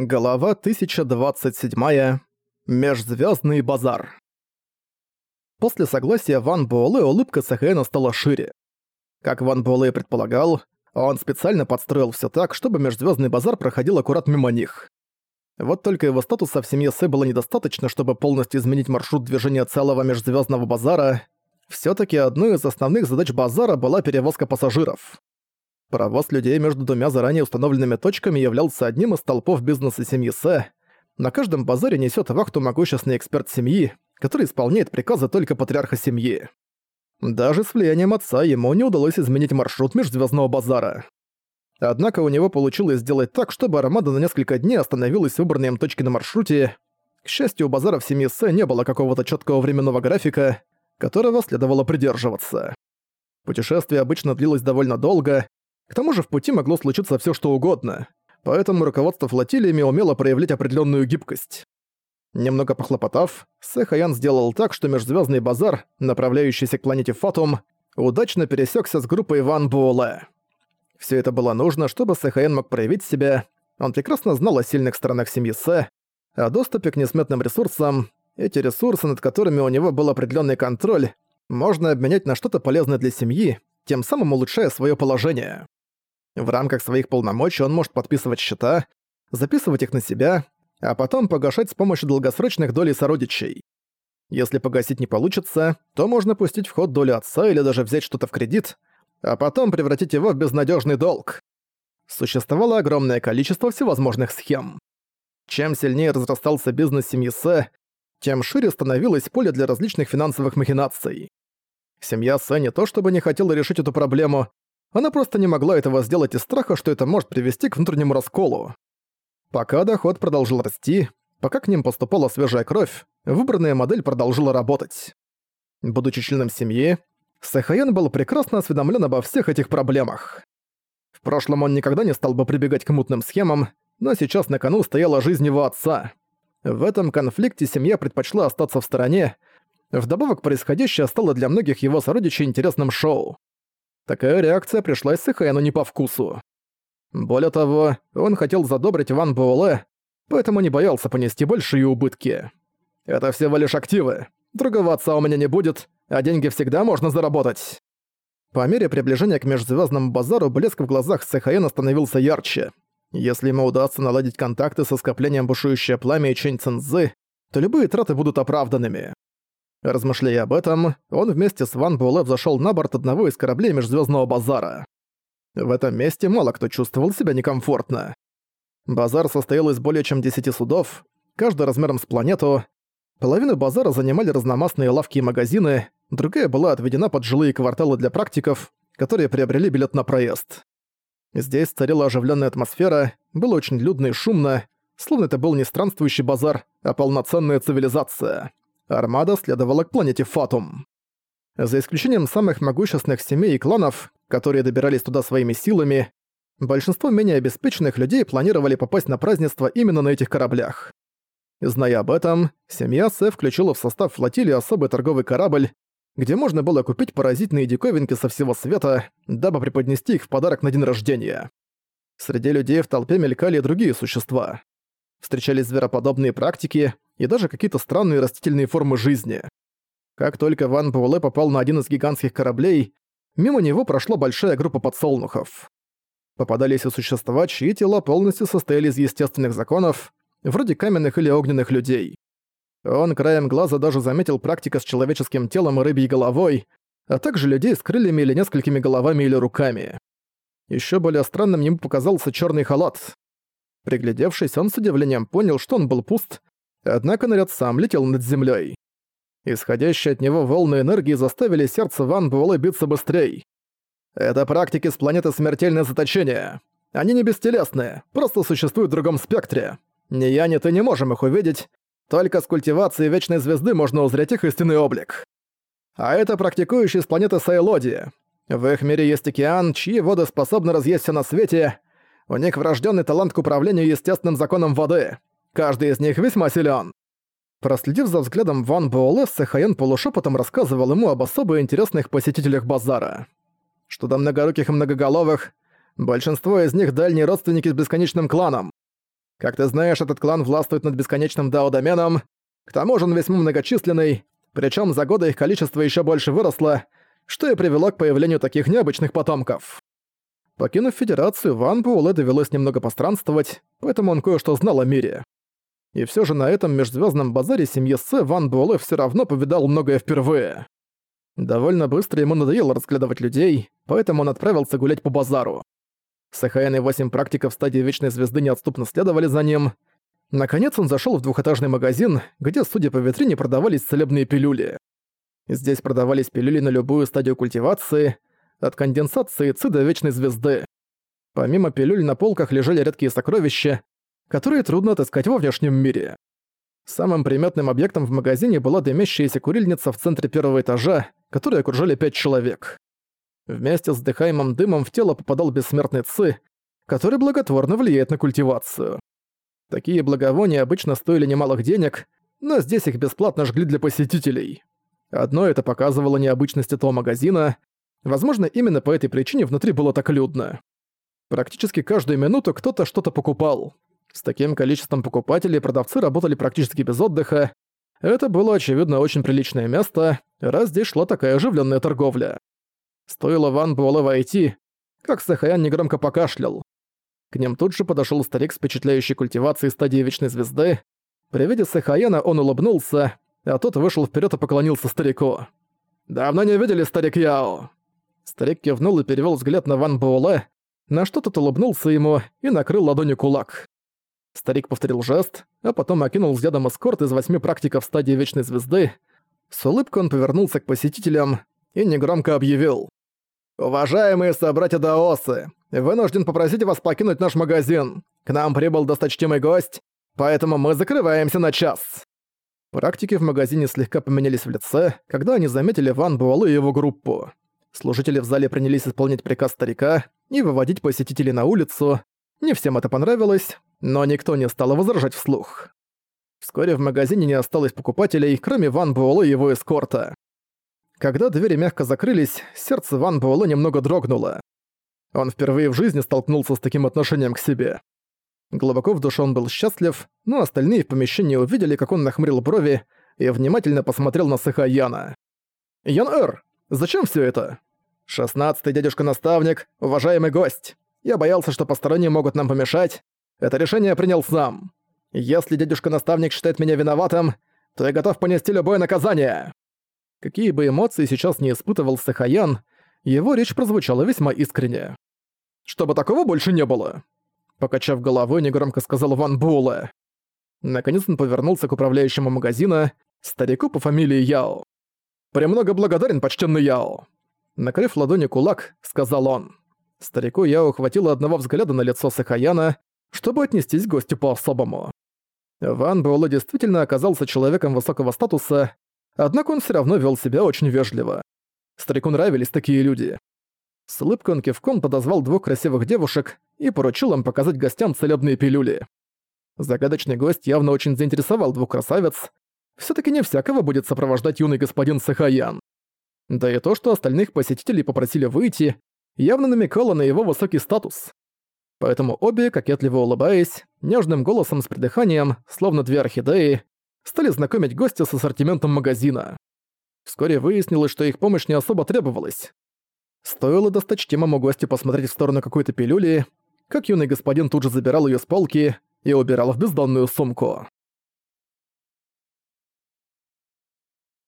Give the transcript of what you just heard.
Глава 1027. Межзвездный базар. После согласия Ван Буэлэ улыбка Сахаэна стала шире. Как Ван Буэлэ предполагал, он специально подстроил все так, чтобы межзвездный базар проходил аккурат мимо них. Вот только его статуса в семье Сэ было недостаточно, чтобы полностью изменить маршрут движения целого межзвездного базара. все таки одной из основных задач базара была перевозка пассажиров. Провоз людей между двумя заранее установленными точками являлся одним из толпов бизнеса семьи Сэ. На каждом базаре несет вахту могущественный эксперт семьи, который исполняет приказы только патриарха семьи. Даже с влиянием отца ему не удалось изменить маршрут межзвездного базара. Однако у него получилось сделать так, чтобы Армада на несколько дней остановилась в выбранной им точке на маршруте. К счастью, у базара в семье Сэ не было какого-то четкого временного графика, которого следовало придерживаться. Путешествие обычно длилось довольно долго, к тому же в пути могло случиться все что угодно, поэтому руководство флотилиями умело проявлять определенную гибкость. Немного похлопотав, Сэхаян сделал так, что межзвездный базар, направляющийся к планете Фатум, удачно пересекся с группой Ван Буэлэ. Все это было нужно, чтобы Сэхаян мог проявить себя. Он прекрасно знал о сильных сторонах семьи Сэ, о доступе к несметным ресурсам. Эти ресурсы, над которыми у него был определенный контроль, можно обменять на что-то полезное для семьи, тем самым улучшая свое положение. В рамках своих полномочий он может подписывать счета, записывать их на себя, а потом погашать с помощью долгосрочных долей сородичей. Если погасить не получится, то можно пустить в ход долю отца или даже взять что-то в кредит, а потом превратить его в безнадежный долг. Существовало огромное количество всевозможных схем. Чем сильнее разрастался бизнес семьи Сэ, тем шире становилось поле для различных финансовых махинаций. Семья Сэ не то чтобы не хотела решить эту проблему, она просто не могла этого сделать из страха, что это может привести к внутреннему расколу. Пока доход продолжил расти, пока к ним поступала свежая кровь, выбранная модель продолжила работать. Будучи членом семьи, Сахаян был прекрасно осведомлен обо всех этих проблемах. В прошлом он никогда не стал бы прибегать к мутным схемам, но сейчас на кону стояла жизнь его отца. В этом конфликте семья предпочла остаться в стороне, вдобавок происходящее стало для многих его сородичей интересным шоу. Такая реакция пришлась Сэхайну не по вкусу. Более того, он хотел задобрить Ван Буэлэ, поэтому не боялся понести большие убытки. Это всего лишь активы. Другого отца у меня не будет, а деньги всегда можно заработать. По мере приближения к межзвездному базару блеск в глазах Сэхаэна становился ярче. Если ему удастся наладить контакты со скоплением бушующее пламя и Чэнь Цинзы, то любые траты будут оправданными. Размышляя об этом, он вместе с Ван Буэлэ взошёл на борт одного из кораблей межзвездного базара. В этом месте мало кто чувствовал себя некомфортно. Базар состоял из более чем 10 судов, каждый размером с планету. Половину базара занимали разномастные лавки и магазины, другая была отведена под жилые кварталы для практиков, которые приобрели билет на проезд. Здесь царила оживленная атмосфера, было очень людно и шумно, словно это был не странствующий базар, а полноценная цивилизация. Армада следовала к планете Фатум. За исключением самых могущественных семей и кланов, которые добирались туда своими силами, большинство менее обеспеченных людей планировали попасть на празднество именно на этих кораблях. Зная об этом, семья Сэ включила в состав флотилии особый торговый корабль, где можно было купить поразительные диковинки со всего света, дабы преподнести их в подарок на день рождения. Среди людей в толпе мелькали другие существа. Встречались звероподобные практики, и даже какие-то странные растительные формы жизни. Как только Ван Буэлэ попал на один из гигантских кораблей, мимо него прошла большая группа подсолнухов. Попадались и существа, чьи тела полностью состояли из естественных законов, вроде каменных или огненных людей. Он краем глаза даже заметил практика с человеческим телом и рыбьей головой, а также людей с крыльями или несколькими головами или руками. Еще более странным ему показался черный халат. Приглядевшись, он с удивлением понял, что он был пуст, Однако наряд сам летел над землей. Исходящие от него волны энергии заставили сердце Ван Буэлэ биться быстрее. Это практики с планеты Смертельное Заточение. Они не бестелесные, просто существуют в другом спектре. Ни я, ни ты не можем их увидеть, только с культивацией Вечной Звезды можно узреть их истинный облик. А это практикующие с планеты Сайлоди. В их мире есть океан, чьи воды способны разъесть все на свете. У них врожденный талант к управлению естественным законом воды. Каждый из них весьма силен. Проследив за взглядом Ван Буэлэ, Сэхаен полушепотом рассказывал ему об особо интересных посетителях базара. Что до многоруких и многоголовых, большинство из них дальние родственники с бесконечным кланом. Как ты знаешь, этот клан властвует над бесконечным дао-доменом, к тому же он весьма многочисленный, причем за годы их количество еще больше выросло, что и привело к появлению таких необычных потомков. Покинув Федерацию, Ван Буэлэ довелось немного постранствовать, поэтому он кое-что знал о мире. И все же на этом межзвездном базаре семьи Сэ Ван Буэлэ все равно повидал многое впервые. Довольно быстро ему надоело разглядывать людей, поэтому он отправился гулять по базару. Сахаян и восемь практиков стадии Вечной Звезды неотступно следовали за ним. Наконец он зашел в двухэтажный магазин, где, судя по витрине, продавались целебные пилюли. Здесь продавались пилюли на любую стадию культивации, от конденсации ци до Вечной Звезды. Помимо пилюль на полках лежали редкие сокровища, которые трудно отыскать во внешнем мире. Самым приметным объектом в магазине была дымящаяся курильница в центре первого этажа, которой окружали пять человек. Вместе с дыхаемым дымом в тело попадал бессмертный ци, который благотворно влияет на культивацию. Такие благовония обычно стоили немалых денег, но здесь их бесплатно жгли для посетителей. Одно это показывало необычность этого магазина, возможно, именно по этой причине внутри было так людно. Практически каждую минуту кто-то что-то покупал. С таким количеством покупателей продавцы работали практически без отдыха. Это было, очевидно, очень приличное место, раз здесь шла такая оживленная торговля. Стоило Ван Буэлэ войти, как Сахаян негромко покашлял. К ним тут же подошел старик с впечатляющей культивацией стадии Вечной Звезды. При виде Сахаяна он улыбнулся, а тот вышел вперед и поклонился старику. «Давно не видели, старик Яо!» Старик кивнул и перевел взгляд на Ван Буэлэ, на что тот улыбнулся ему и накрыл ладонью кулак. Старик повторил жест, а потом окинул взглядом эскорт из восьми практиков стадии Вечной Звезды. С улыбкой он повернулся к посетителям и негромко объявил. «Уважаемые собратья Даосы, вынужден попросить вас покинуть наш магазин. К нам прибыл досточтимый гость, поэтому мы закрываемся на час». Практики в магазине слегка поменялись в лице, когда они заметили Ван Буалы и его группу. Служители в зале принялись исполнять приказ старика и выводить посетителей на улицу. Не всем это понравилось, но никто не стал возражать вслух. Вскоре в магазине не осталось покупателей, кроме Ван Буэлэ и его эскорта. Когда двери мягко закрылись, сердце Ван Буэлэ немного дрогнуло. Он впервые в жизни столкнулся с таким отношением к себе. Глубоко в душе он был счастлив, но остальные в помещении увидели, как он нахмурил брови и внимательно посмотрел на Сахаяна. «Ян-Эр, зачем все это?» «Шестнадцатый дядюшка-наставник, уважаемый гость. Я боялся, что посторонние могут нам помешать. Это решение принял сам. Если дядюшка-наставник считает меня виноватым, то я готов понести любое наказание». Какие бы эмоции сейчас не испытывал Сахаян, его речь прозвучала весьма искренне. «Чтобы такого больше не было!» Покачав головой, негромко сказал Ван Буэлэ. Наконец он повернулся к управляющему магазина, старику по фамилии Яо. «Премного благодарен, почтенный Яо!» Накрыв ладони кулак, сказал он. Старику Яо хватило одного взгляда на лицо Сахаяна, чтобы отнестись к гостю по-особому. Ван Буэлэ действительно оказался человеком высокого статуса, Однако он все равно вел себя очень вежливо. Старику нравились такие люди. С улыбкой он кивком подозвал двух красивых девушек и поручил им показать гостям целебные пилюли. Загадочный гость явно очень заинтересовал двух красавиц. все таки не всякого будет сопровождать юный господин Сахаян. Да и то, что остальных посетителей попросили выйти, явно намекало на его высокий статус. Поэтому обе, кокетливо улыбаясь, нежным голосом с придыханием, словно две орхидеи, стали знакомить гостя с ассортиментом магазина. Вскоре выяснилось, что их помощь не особо требовалась. Стоило досточтимому гостю посмотреть в сторону какой-то пилюли, как юный господин тут же забирал ее с полки и убирал в бездонную сумку.